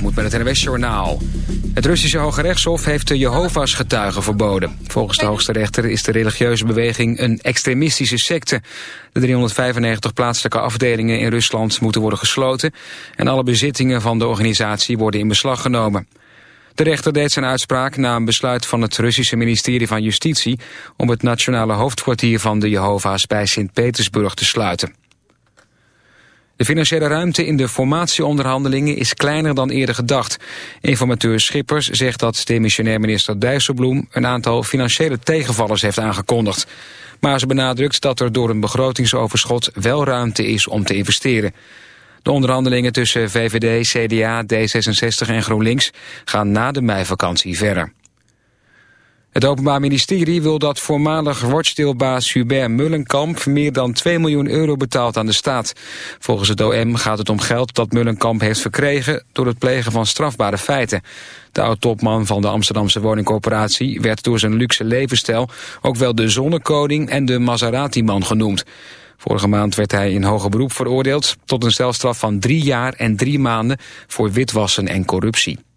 moet met het NWS Journaal. Het Russische Hoge Rechtshof heeft de Jehovah's getuigen verboden. Volgens de hoogste rechter is de religieuze beweging een extremistische secte. De 395 plaatselijke afdelingen in Rusland moeten worden gesloten... en alle bezittingen van de organisatie worden in beslag genomen. De rechter deed zijn uitspraak na een besluit van het Russische ministerie van Justitie... om het nationale hoofdkwartier van de Jehovah's bij Sint-Petersburg te sluiten. De financiële ruimte in de formatieonderhandelingen is kleiner dan eerder gedacht. Informateur Schippers zegt dat demissionair minister Dijsselbloem een aantal financiële tegenvallers heeft aangekondigd. Maar ze benadrukt dat er door een begrotingsoverschot wel ruimte is om te investeren. De onderhandelingen tussen VVD, CDA, D66 en GroenLinks gaan na de meivakantie verder. Het Openbaar Ministerie wil dat voormalig wortstilbaas Hubert Mullenkamp meer dan 2 miljoen euro betaalt aan de staat. Volgens het OM gaat het om geld dat Mullenkamp heeft verkregen door het plegen van strafbare feiten. De oud-topman van de Amsterdamse woningcorporatie werd door zijn luxe levensstijl ook wel de zonnekoning en de Maserati-man genoemd. Vorige maand werd hij in hoger beroep veroordeeld tot een celstraf van drie jaar en drie maanden voor witwassen en corruptie.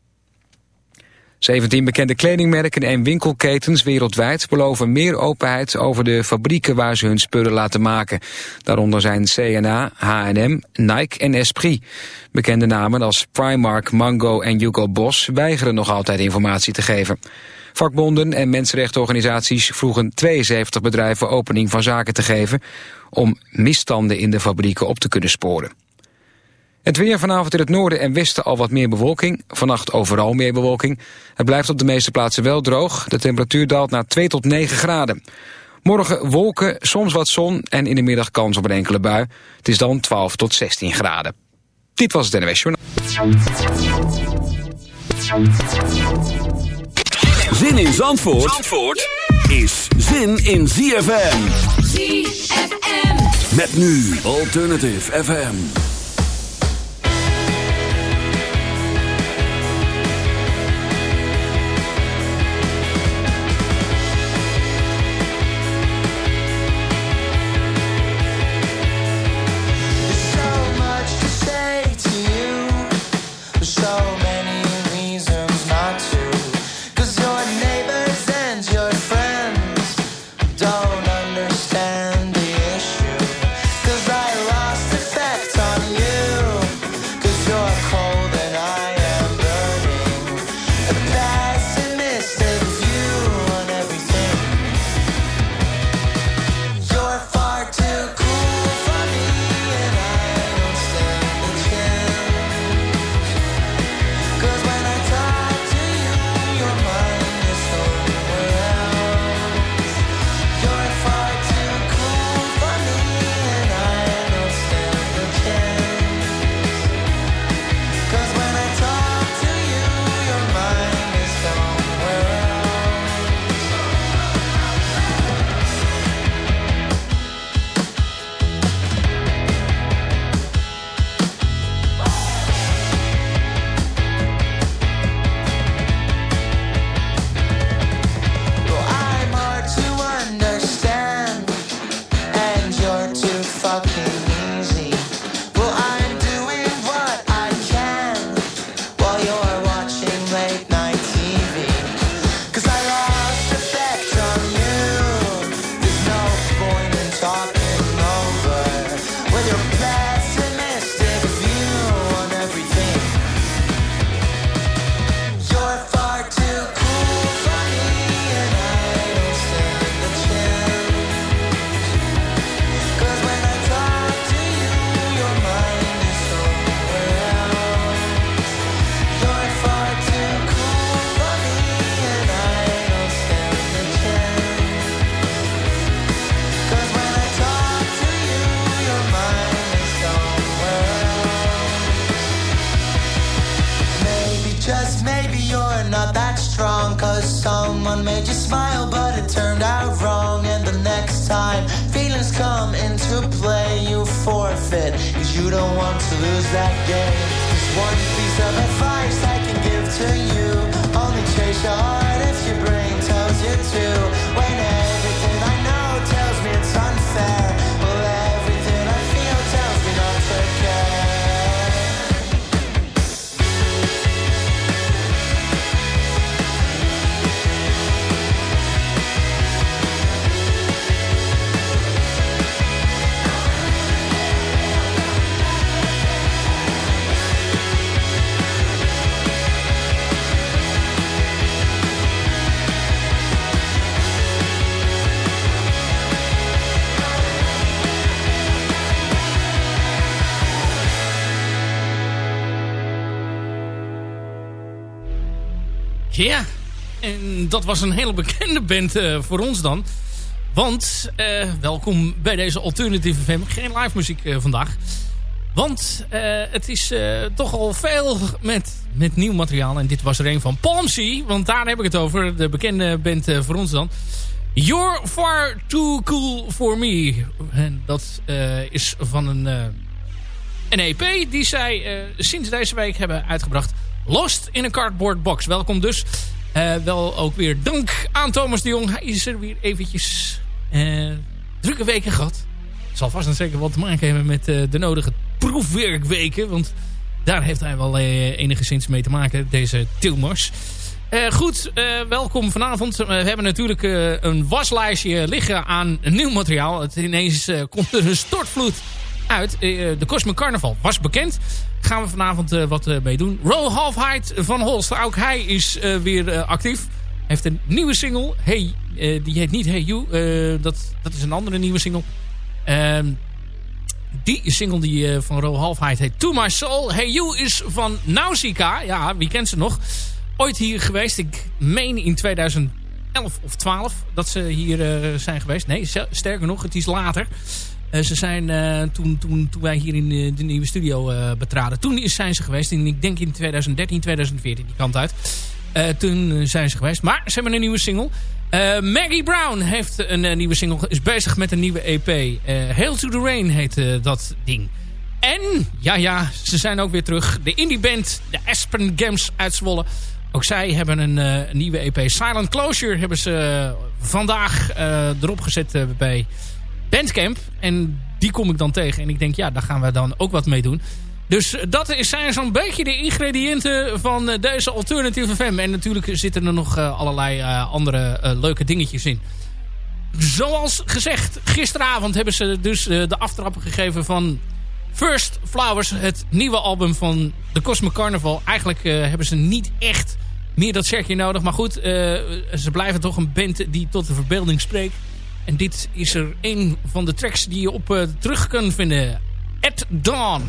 17 bekende kledingmerken en winkelketens wereldwijd beloven meer openheid over de fabrieken waar ze hun spullen laten maken. Daaronder zijn CNA, H&M, Nike en Esprit. Bekende namen als Primark, Mango en Hugo Boss weigeren nog altijd informatie te geven. Vakbonden en mensenrechtenorganisaties vroegen 72 bedrijven opening van zaken te geven om misstanden in de fabrieken op te kunnen sporen. Het weer vanavond in het noorden en westen al wat meer bewolking. Vannacht overal meer bewolking. Het blijft op de meeste plaatsen wel droog. De temperatuur daalt naar 2 tot 9 graden. Morgen wolken, soms wat zon en in de middag kans op een enkele bui. Het is dan 12 tot 16 graden. Dit was het NWS Journaal. Zin in Zandvoort, Zandvoort is zin in ZFM. ZFM. Met nu Alternative FM. Dat was een hele bekende band uh, voor ons dan. Want, uh, welkom bij deze alternatieve FM. Geen live muziek uh, vandaag. Want het is toch al veel met, met nieuw materiaal. En dit was er een van Palmsy. Want daar heb ik het over. De bekende band voor ons dan. You're far too cool for me. En dat is van een, een EP die zij sinds deze week hebben uitgebracht. Lost in a Cardboard Box. Welkom dus. Uh, wel ook weer dank aan Thomas de Jong. Hij is er weer eventjes uh, drukke weken gehad. Zal vast en zeker wat te maken hebben met uh, de nodige proefwerkweken. Want daar heeft hij wel enigszins mee te maken, deze Tilmars. goed, welkom vanavond. we hebben natuurlijk een waslijstje liggen aan nieuw materiaal. Het ineens komt er een stortvloed uit. de Cosmic Carnival was bekend gaan we vanavond uh, wat uh, mee doen. Roll Half Height van Holster, ook hij is uh, weer actief. Heeft een nieuwe single. Hey, die heet niet Hey You. dat, dat is een andere nieuwe single. Ehm, die single die, van Roll Half Height heet To My Soul. Hey You is van Nausicaa. Ja, wie kent ze nog? Ooit hier geweest. Ik meen in 2011 of 12 dat ze hier zijn geweest. Nee, sterker nog, het is later. Uh, ze zijn uh, toen, toen, toen wij hier in de, de nieuwe studio betraden. Toen zijn ze geweest. In, ik denk in 2013, 2014 die kant uit. toen zijn ze geweest. Maar ze hebben een nieuwe single. Maggie Brown heeft een nieuwe single. Is bezig met een nieuwe EP. Hail to the Rain heet dat ding. En, ja ja, ze zijn ook weer terug. De indie band, de Aspen Games uit Zwolle. Ook zij hebben een nieuwe EP. Silent Closure hebben ze vandaag erop gezet bij... Bandcamp. En die kom ik dan tegen. En ik denk, ja, daar gaan we dan ook wat mee doen. Dus dat zijn zo'n beetje de ingrediënten van eh, deze alternatieve FM. En natuurlijk zitten er nog eh, allerlei uh, andere leuke dingetjes in. Zoals gezegd, gisteravond hebben ze dus de aftrappen gegeven van First Flowers. Het nieuwe album van The Cosmic Carnival. Eigenlijk hebben ze niet echt meer dat circuit nodig. Maar goed, ze blijven toch een band die tot de verbeelding spreekt. En dit is er een van de tracks die je op uh, terug kunt vinden. At Dawn.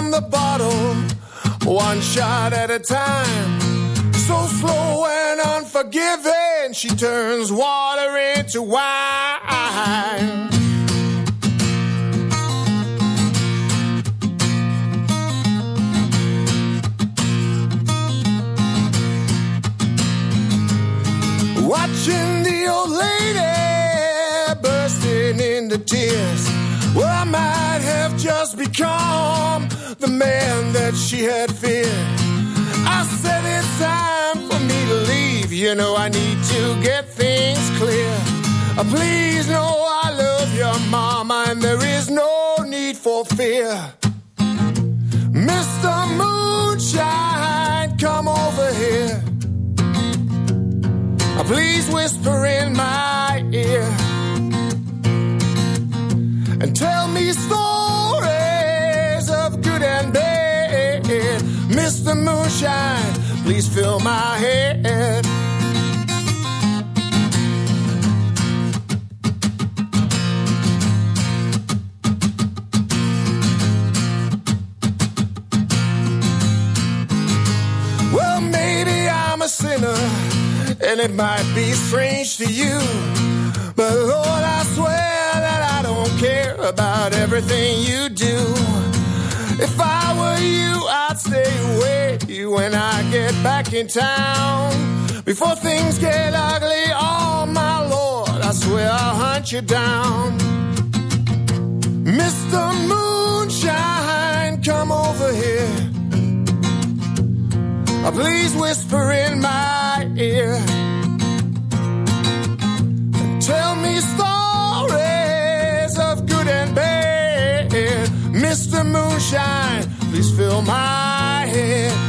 From the bottle, one shot at a time. So slow and unforgiving, she turns water into wine. Watching the old lady bursting into tears. Well, I might have just become the man that she had feared. I said it's time for me to leave. You know, I need to get things clear. Uh, please know I love your mama, and there is no need for fear. Mr. Moonshine, come over here. Please whisper in my ear and tell me stories of good and bad. Mr. Moonshine, please fill my head. Well, maybe I'm a sinner and it might be strange to you. But Lord, I swear care about everything you do. If I were you, I'd stay away when I get back in town. Before things get ugly, oh my Lord, I swear I'll hunt you down. Mr. Moonshine, come over here. Please whisper in my ear fill my head.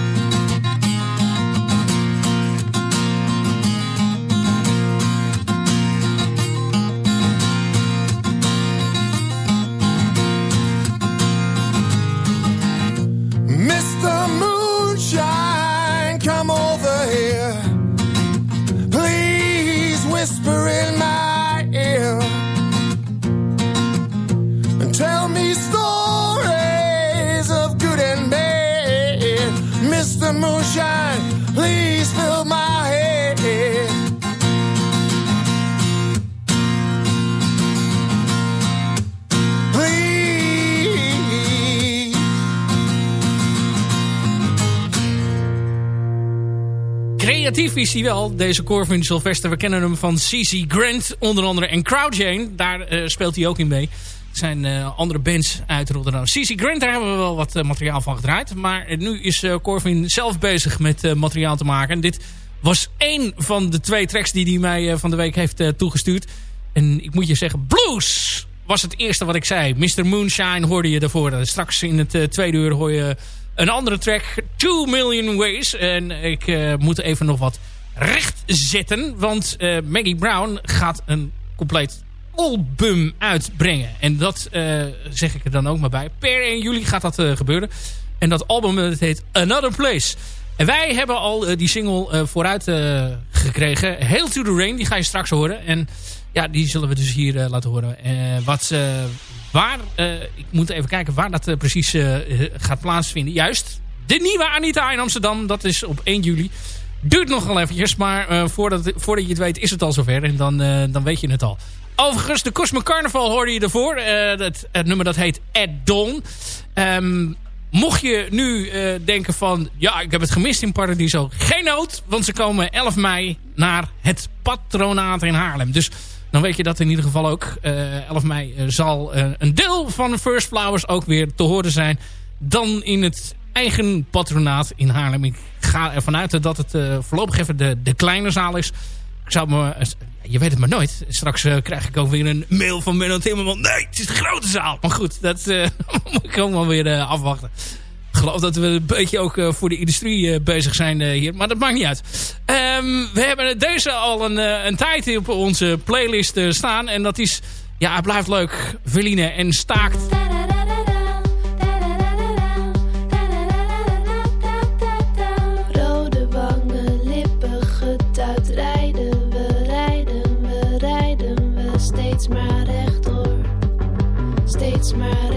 Creatief is hij wel, deze Corvin Sylvester. We kennen hem van CC Grant onder andere en Crowdjane. Daar uh, speelt hij ook in mee. Het zijn uh, andere bands uit Rotterdam. CC Grant, daar hebben we wel wat uh, materiaal van gedraaid. Maar nu is Corvin zelf bezig met materiaal te maken. En dit was één van de twee tracks die hij mij van de week heeft toegestuurd. En ik moet je zeggen, blues was het eerste wat ik zei. Mr. Moonshine hoorde je daarvoor. Straks in het tweede uur hoor je een andere track, 2 Million Ways. En ik uh, moet even nog wat recht zetten. Want uh, Maggie Brown gaat een compleet album uitbrengen. En dat uh, zeg ik er dan ook maar bij. Per 1 juli gaat dat gebeuren. En dat album heet Another Place. En wij hebben al die single vooruit gekregen. Hail to the Rain, die ga je straks horen. En ja, die zullen we dus hier laten horen. wat Waar, uh, ik moet even kijken waar dat uh, precies uh, gaat plaatsvinden. Juist, de nieuwe Anita in Amsterdam. Dat is op 1 juli. Duurt nog wel eventjes, maar voordat, voordat je het weet is het al zover. En dan, dan weet je het al. Overigens, de Cosmic Carnival hoorde je ervoor. Dat, het nummer dat heet At Dawn. Um, mocht je nu denken van... Ja, ik heb het gemist in Paradiso. Geen nood, want ze komen 11 mei naar het patronaat in Haarlem. Dus dan weet je dat in ieder geval ook. Uh, eh, 11 mei uh, zal uh, een deel van First Flowers ook weer te horen zijn. Dan in het eigen patronaat in Haarlem. Ik ga ervan uit dat het voorlopig even de, de kleine zaal is. Ik zou me, je weet het maar nooit. Straks krijg ik ook weer een mail van Menno Timmerman. Nee, het is de grote zaal. Maar goed, dat moet ik ook wel weer afwachten ik geloof dat we een beetje ook eh, voor de industrie eh, bezig zijn eh, hier. Maar dat maakt niet uit. Ehm, we hebben deze al een, een tijd op onze playlist staan. En dat is... Ja, het blijft leuk. Veline en Staakt. maar rechtdoor. Steeds maar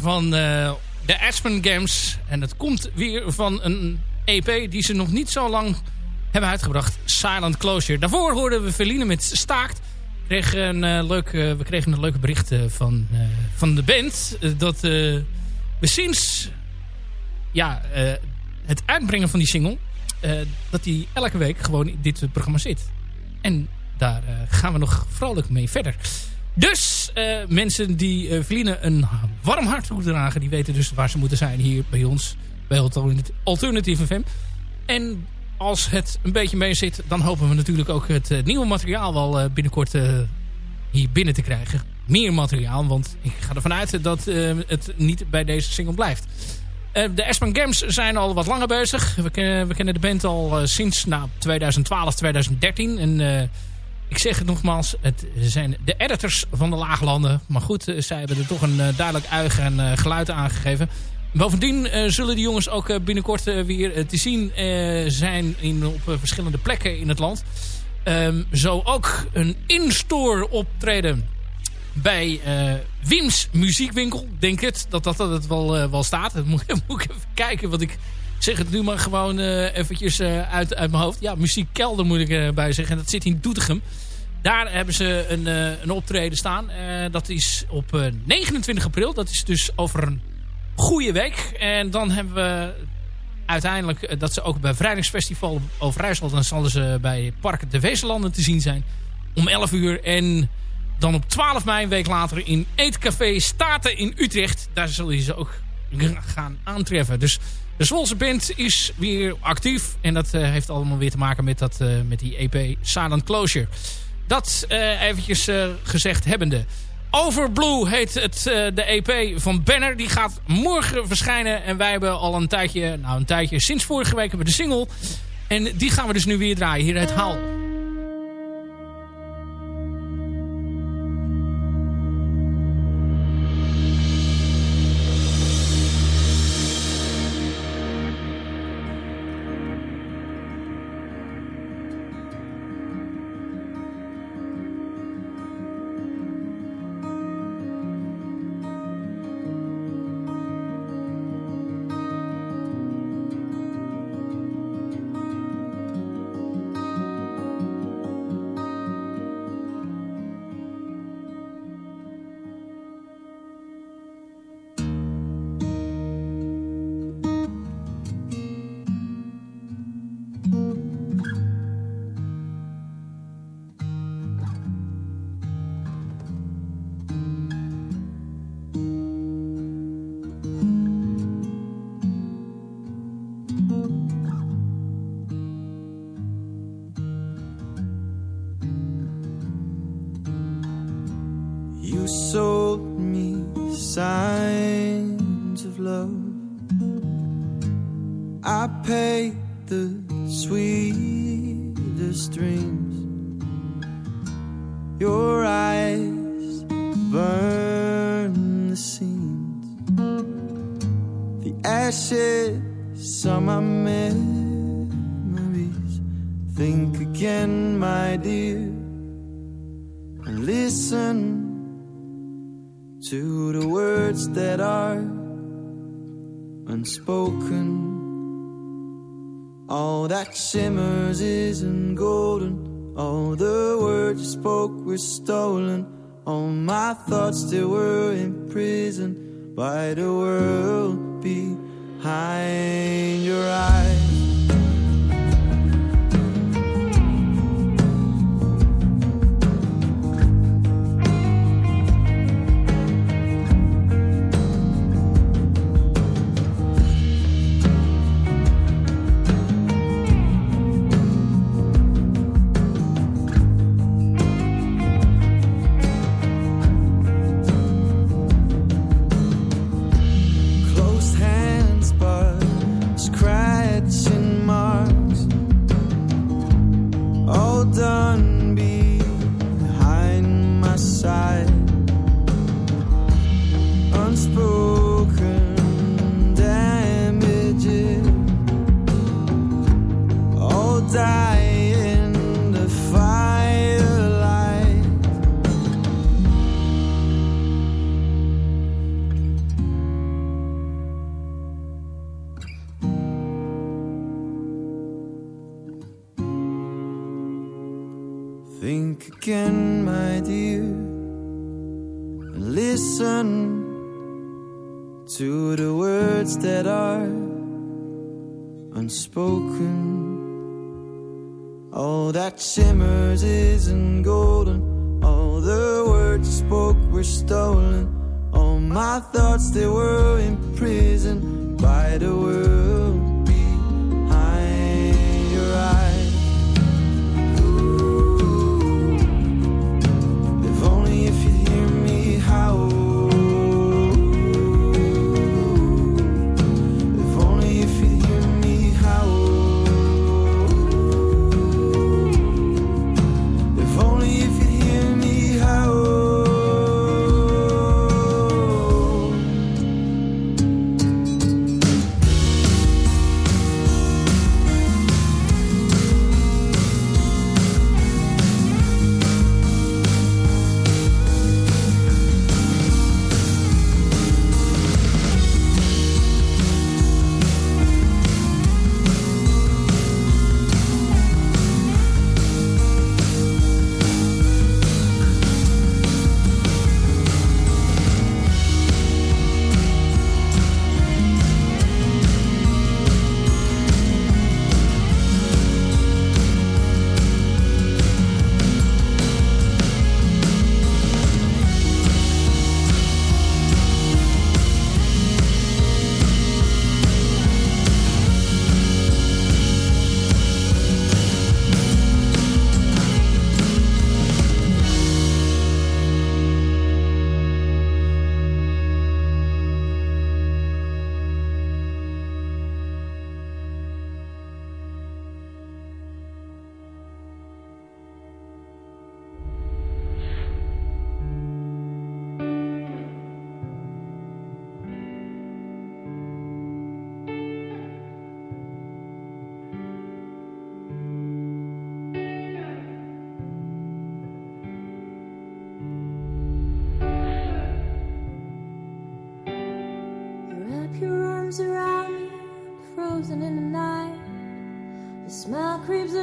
van uh, de Aspen Games. En het komt weer van een EP die ze nog niet zo lang hebben uitgebracht. Silent Closure. Daarvoor hoorden we Feline met Staakt. We kregen een, uh, leuk, uh, we kregen een leuke bericht van, van de band. dat we sinds ja, het uitbrengen van die single... dat die elke week gewoon in dit programma zit. En daar gaan we nog vrolijk mee verder. Dus uh, mensen die uh, een warm hart toedragen... die weten dus waar ze moeten zijn hier bij ons. Bij Alternative FM. En als het een beetje mee zit... dan hopen we natuurlijk ook het uh, nieuwe materiaal wel binnenkort hier binnen te krijgen. Meer materiaal, want ik ga ervan uit dat het niet bij deze single blijft. de Aspen Games zijn al wat langer bezig. We kennen, we kennen de band al sinds nou, 2012, 2013. En ik zeg het nogmaals, het zijn de editors van de Laaglanden. Maar goed, eh, zij hebben er toch een uh, duidelijk uig en uh, geluid aangegeven. Bovendien zullen die jongens ook binnenkort weer te zien zijn in, op verschillende plekken in het land. Um, zo ook een in-store optreden bij Wims Muziekwinkel. Denk het, dat dat, dat het wel, wel staat. Moet, moet ik even kijken, wat ik zeg het nu maar gewoon uh, eventjes uh, uit, uit mijn hoofd. Ja, muziekkelder moet ik erbij uh, zeggen. En dat zit in Doetinchem. Daar hebben ze een, een optreden staan. dat is op 29 april. Dat is dus over een goede week. En dan hebben we uiteindelijk dat ze ook bij Vrijdagsfestival over dan zullen ze bij Park de Wezenlanden te zien zijn. Om 11 uur. En dan op 12 mei, een week later, in Eetcafé Staten in Utrecht. Daar zullen ze ook gaan aantreffen. Dus de Zwolse band is weer actief. En dat uh, heeft allemaal weer te maken met, dat, uh, met die EP Silent Closure. Dat uh, eventjes gezegd hebbende. Overblue heet het, de EP van Banner. Die gaat morgen verschijnen. En wij hebben al een tijdje, nou een tijdje, sinds vorige week hebben we de single. En die gaan we dus nu weer draaien. Hier het Haal. By the world behind your eyes. they were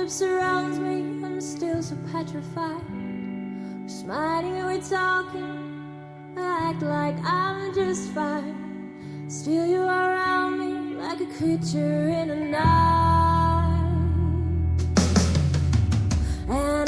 surrounds me, I'm still so petrified. We're smiling we're talking, I act like I'm just fine. Still, you are around me like a creature in a night. And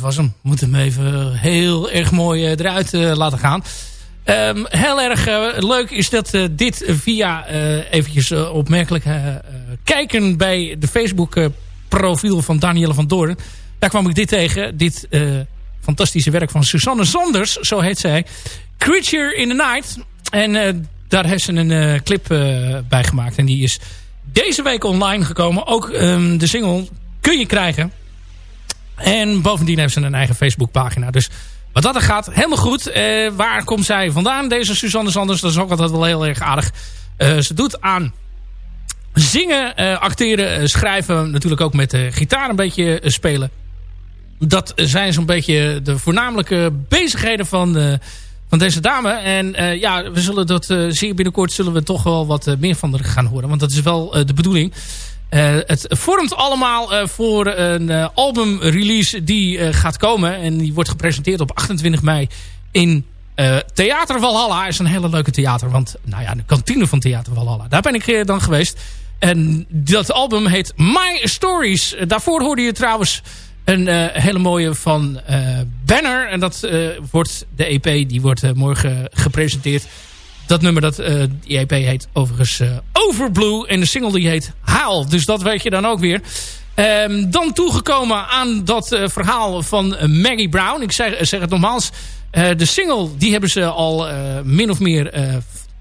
was hem. Moet hem even eh, heel erg mooi eh, eruit eh, laten gaan. Ehm, heel erg leuk is dat dit via eventjes opmerkelijk kijken bij de Facebook profiel van Danielle van Doorn. Daar kwam ik dit tegen. Dit fantastische werk van Susanne Sanders, zo heet zij. Creature in the Night. En daar heeft ze een clip bij gemaakt. En die is deze week online gekomen. Ook ehm, de single kun je krijgen. En bovendien heeft ze een eigen Facebookpagina. Dus wat dat er gaat, helemaal goed. Uh, waar komt zij vandaan, deze Suzanne Sanders? Dat is ook altijd wel heel erg aardig. Uh, ze doet aan zingen, uh, acteren, schrijven. Natuurlijk ook met de gitaar een beetje spelen. Dat zijn zo'n beetje de voornamelijke bezigheden van, van deze dame. En ja, we zullen dat zeer binnenkort zullen we toch wel wat meer van haar gaan horen. Want dat is wel de bedoeling. Uh, het vormt allemaal uh, voor een uh, albumrelease die gaat komen. En die wordt gepresenteerd op 28 mei in Theater Valhalla. is een hele leuke theater. Want nou ja, de kantine van Theater Valhalla. Daar ben ik dan geweest. En dat album heet My Stories. daarvoor hoorde je trouwens een hele mooie van Banner. En dat wordt de EP. Die wordt morgen gepresenteerd dat nummer, dat, uh, die EP heet overigens uh, Overblue. En de single die heet Haal. Dus dat weet je dan ook weer. Um, dan toegekomen aan dat uh, verhaal van Maggie Brown. Ik zeg, zeg het nogmaals. de single, die hebben ze al min of meer...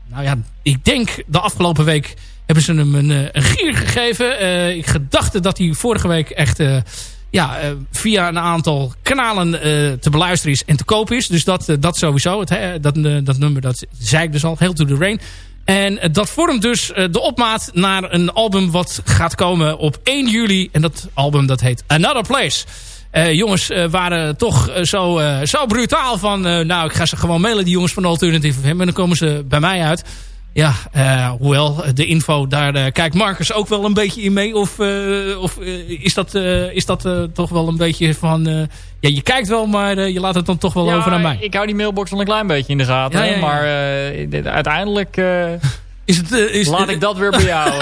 nou ja, ik denk de afgelopen week hebben ze hem een, een gier gegeven. ik gedachte dat hij vorige week echt ja, uh, via een aantal kanalen uh, te beluisteren is en te koop is. Dus dat, uh, dat sowieso. Het, dat, dat nummer, dat zei ik dus al. Heel to the Rain. En dat vormt dus de opmaat naar een album wat gaat komen op 1 juli. En dat album dat heet Another Place. jongens waren toch zo, zo brutaal van... nou, ik ga ze gewoon mailen, die jongens van Alternative FM. En dan komen ze bij mij uit. Ja, uh, hoewel de info, daar uh, kijkt Marcus ook wel een beetje in mee. Of, uh, of is dat, is dat toch wel een beetje van... ja, je kijkt wel, maar je laat het dan toch wel ja, over aan mij. ik hou die mailbox wel een klein beetje in de gaten. Ja, ja, maar uiteindelijk... is het, is, laat ik dat weer bij jou.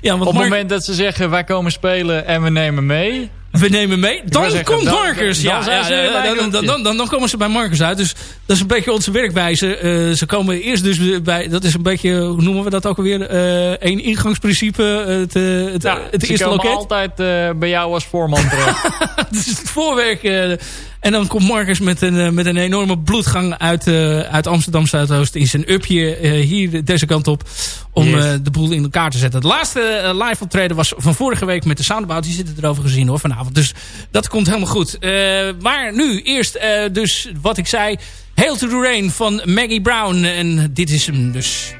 ja, want Op het moment dat ze zeggen, wij komen spelen en we nemen mee we nemen mee. Dan komt Marcus. Ja, dan, dan, dan, dan, komen ze bij Marcus uit. Dus dat is een beetje onze werkwijze. Uh, ze komen eerst dus bij... Dat is een beetje, hoe noemen we dat ook alweer? Uh, één ingangsprincipe. Het, het, ja, het ze eerste loket. altijd uh, bij jou als voorman terecht. is het voorwerk en dan komt Marcus met een, eh, met een enorme bloedgang uit, uh, uit Amsterdam Zuidoost in zijn upje uh, hier deze kant op. Om yes. uh, de boel in elkaar te zetten. Het laatste live optreden was van vorige week met de Soundabout. Die zitten erover gezien hoor vanavond. Dus dat komt helemaal goed. maar nu eerst dus wat ik zei. Hail to the Rain van Maggie Brown. En dit is hem dus.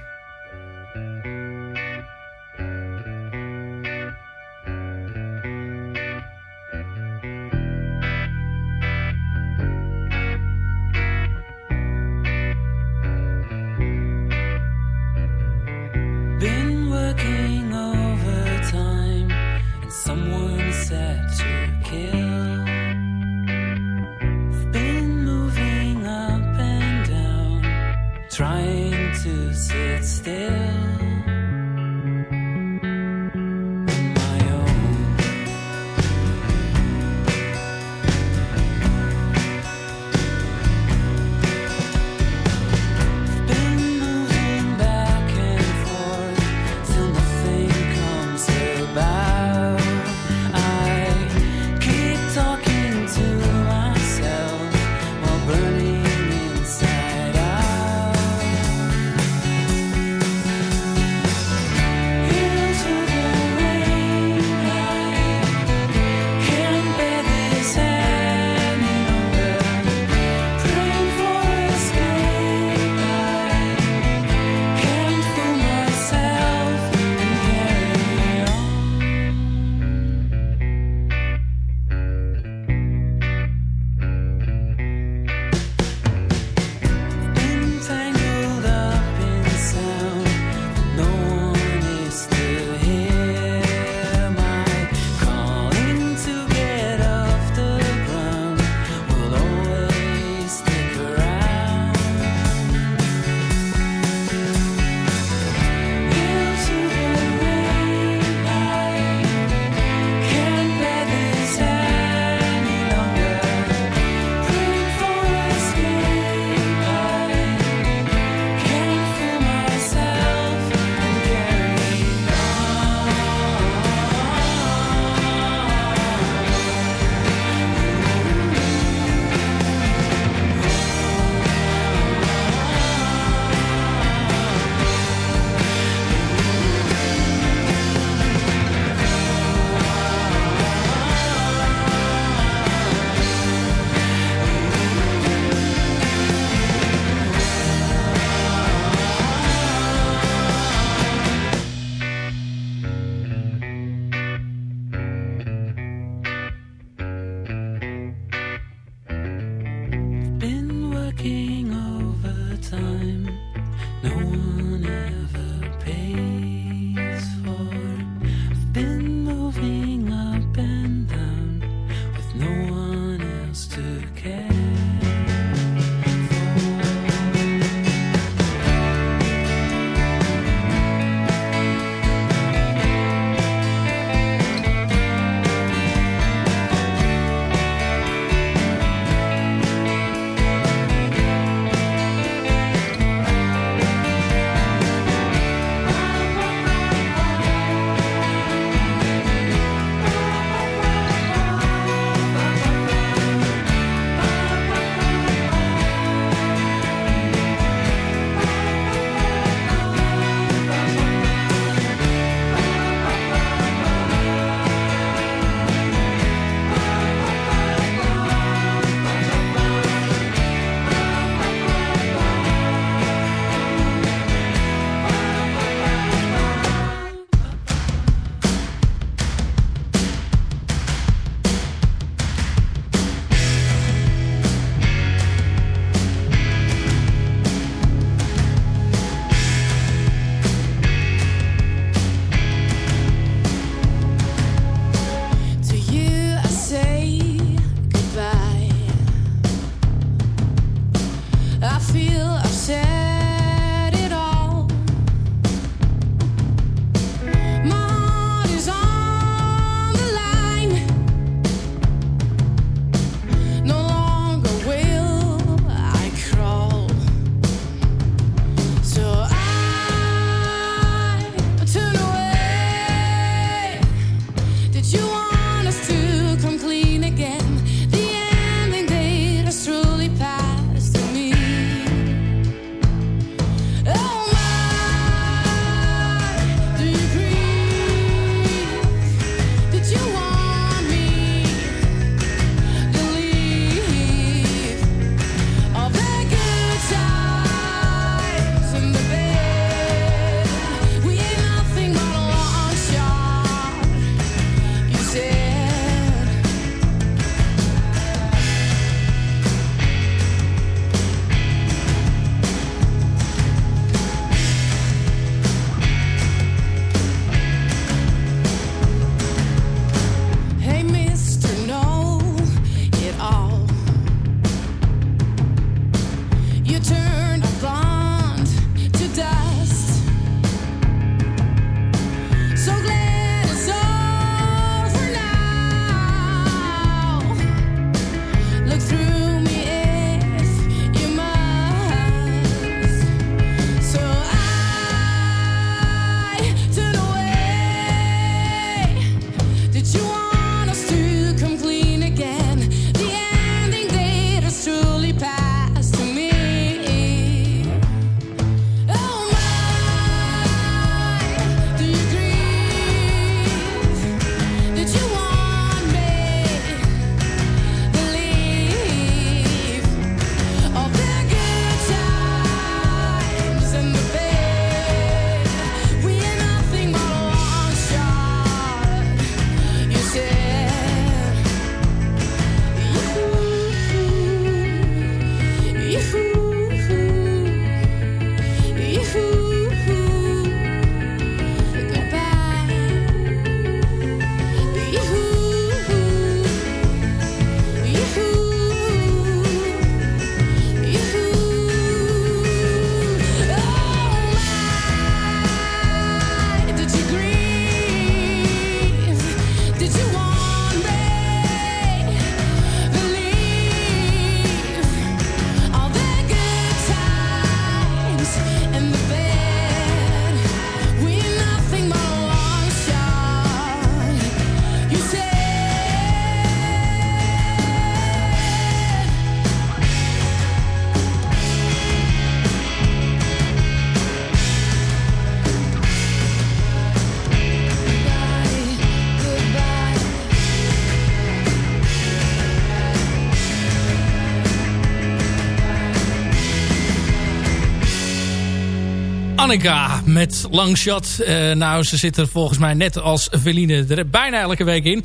Annika met Langshot. Uh, nou, ze zit er volgens mij net als Veline er bijna elke week in.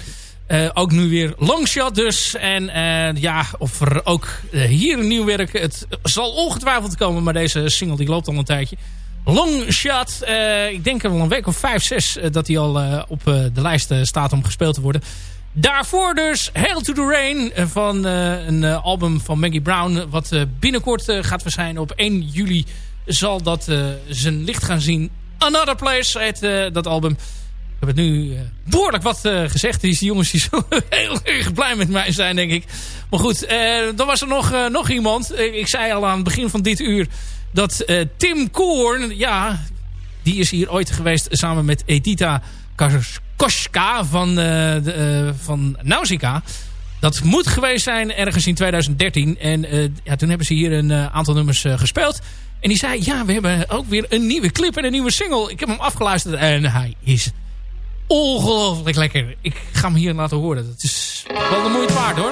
ook nu weer Longshot dus. En ja, of er ook hier een nieuw werk... Het zal ongetwijfeld komen, maar deze single die loopt al een tijdje. Longshot. ik denk wel een week of vijf, zes dat hij al op de lijst staat om gespeeld te worden. Daarvoor dus Hail to the Rain van een album van Maggie Brown. Wat binnenkort gaat verschijnen op 1 juli zal dat zijn licht gaan zien. Another Place heet dat album. Ik heb het nu behoorlijk wat gezegd. Die jongens die zo heel erg blij met mij zijn, denk ik. Maar goed, dan was er nog, nog iemand. ik zei al aan het begin van dit uur... dat Tim Koorn, ja... die is hier ooit geweest samen met Edita Koska van, de, van Nausicaa. Dat moet geweest zijn ergens in 2013. En ja, toen hebben ze hier een aantal nummers gespeeld. En die zei, ja, we hebben ook weer een nieuwe clip en een nieuwe single. Ik heb hem afgeluisterd en hij is ongelooflijk lekker. Ik ga hem hier laten horen. Dat is wel de moeite waard hoor.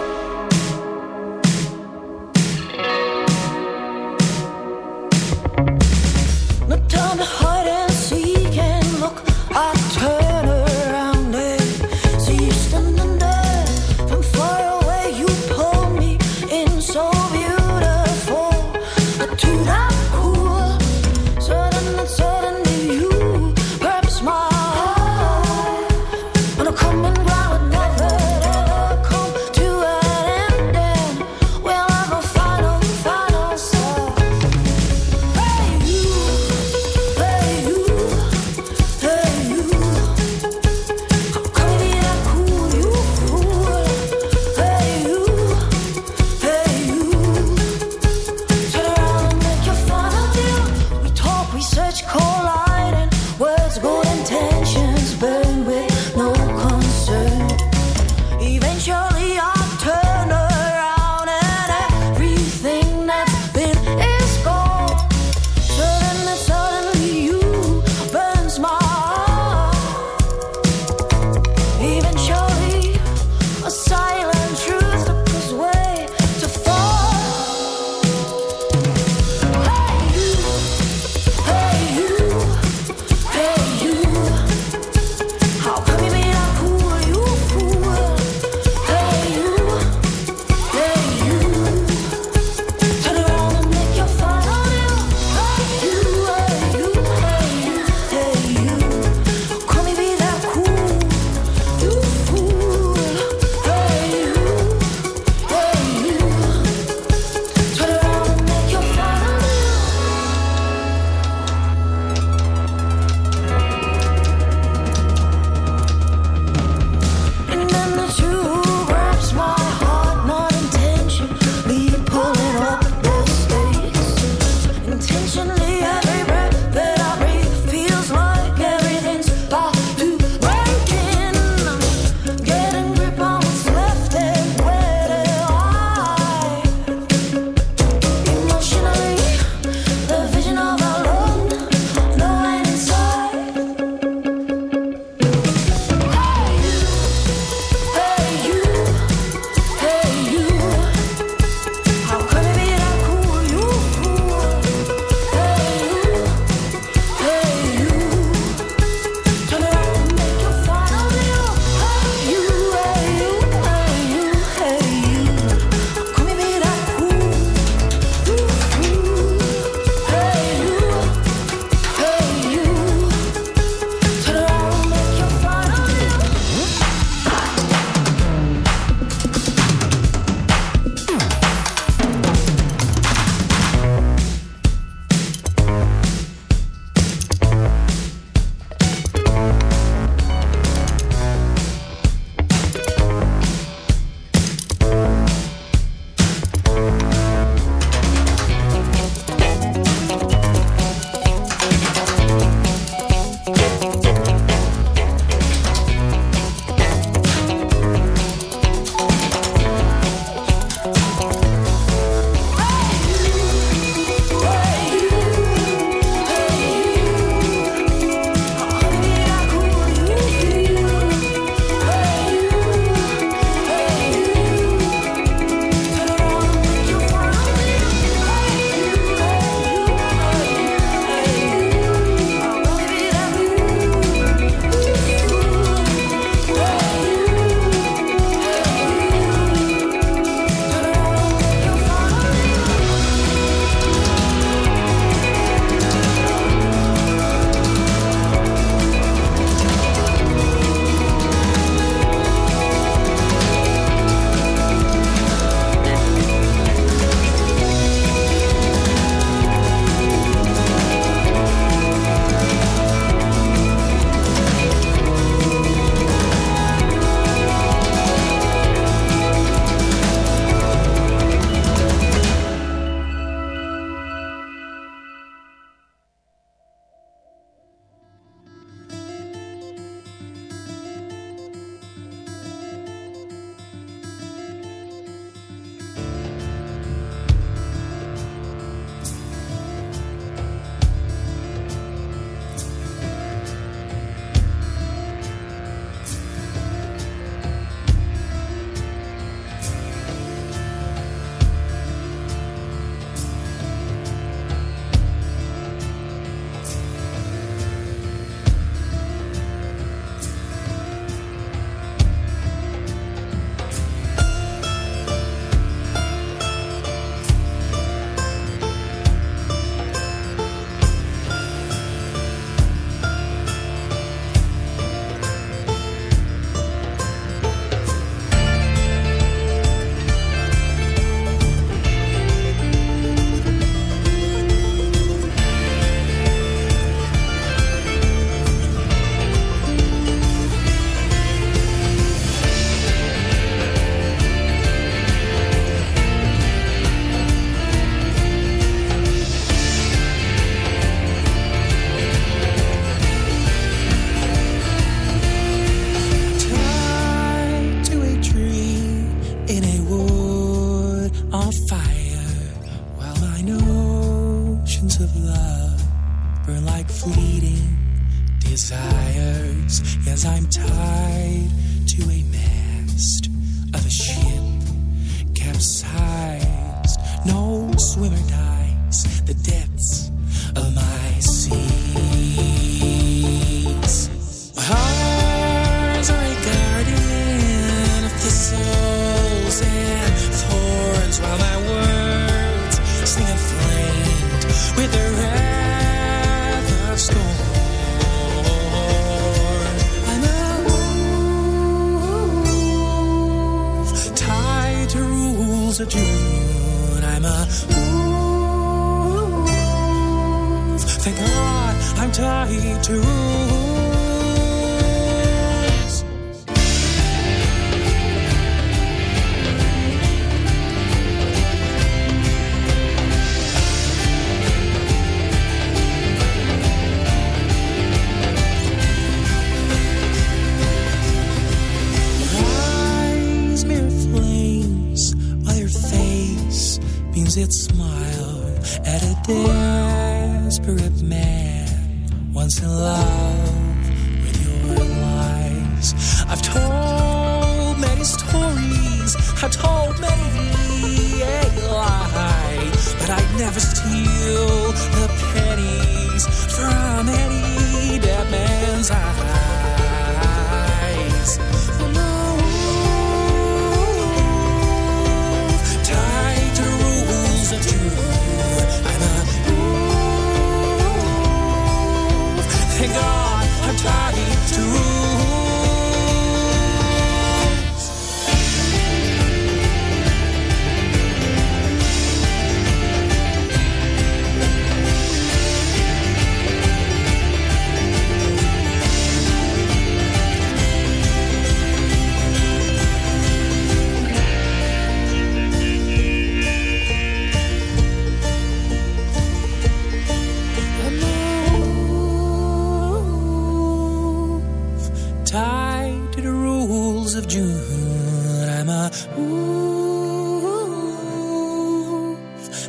am a Ooh,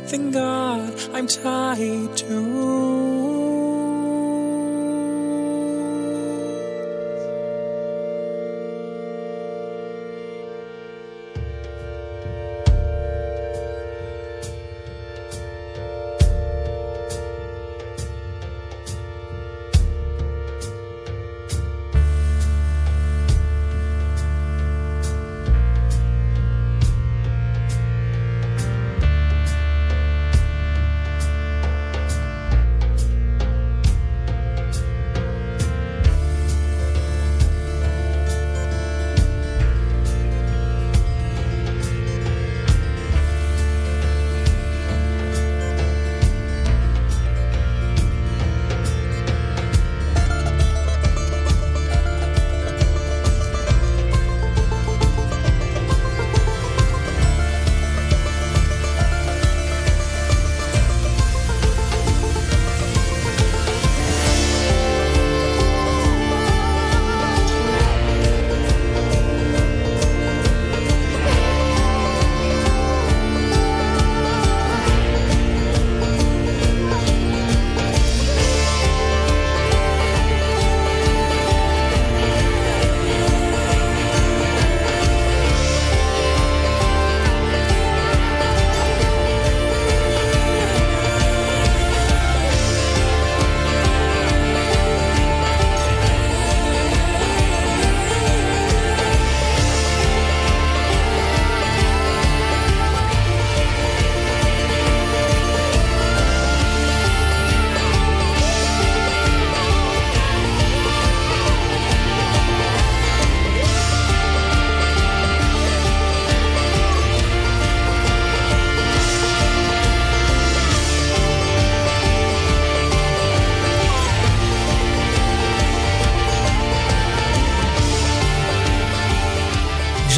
thank God I'm tied to.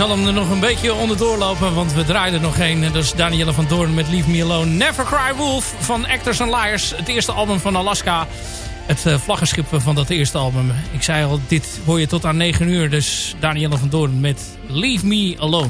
Zal hem er nog een beetje onderdoor lopen, want we draaien er nog één. Dat is Danielle van Doorn met Leave Me Alone. Never Cry Wolf van Actors and Liars. Het eerste album van Alaska. Het uh, vlaggenschip van dat eerste album. Ik zei al, dit hoor je tot aan 9 uur. Dus Danielle van Doorn met Leave Me Alone.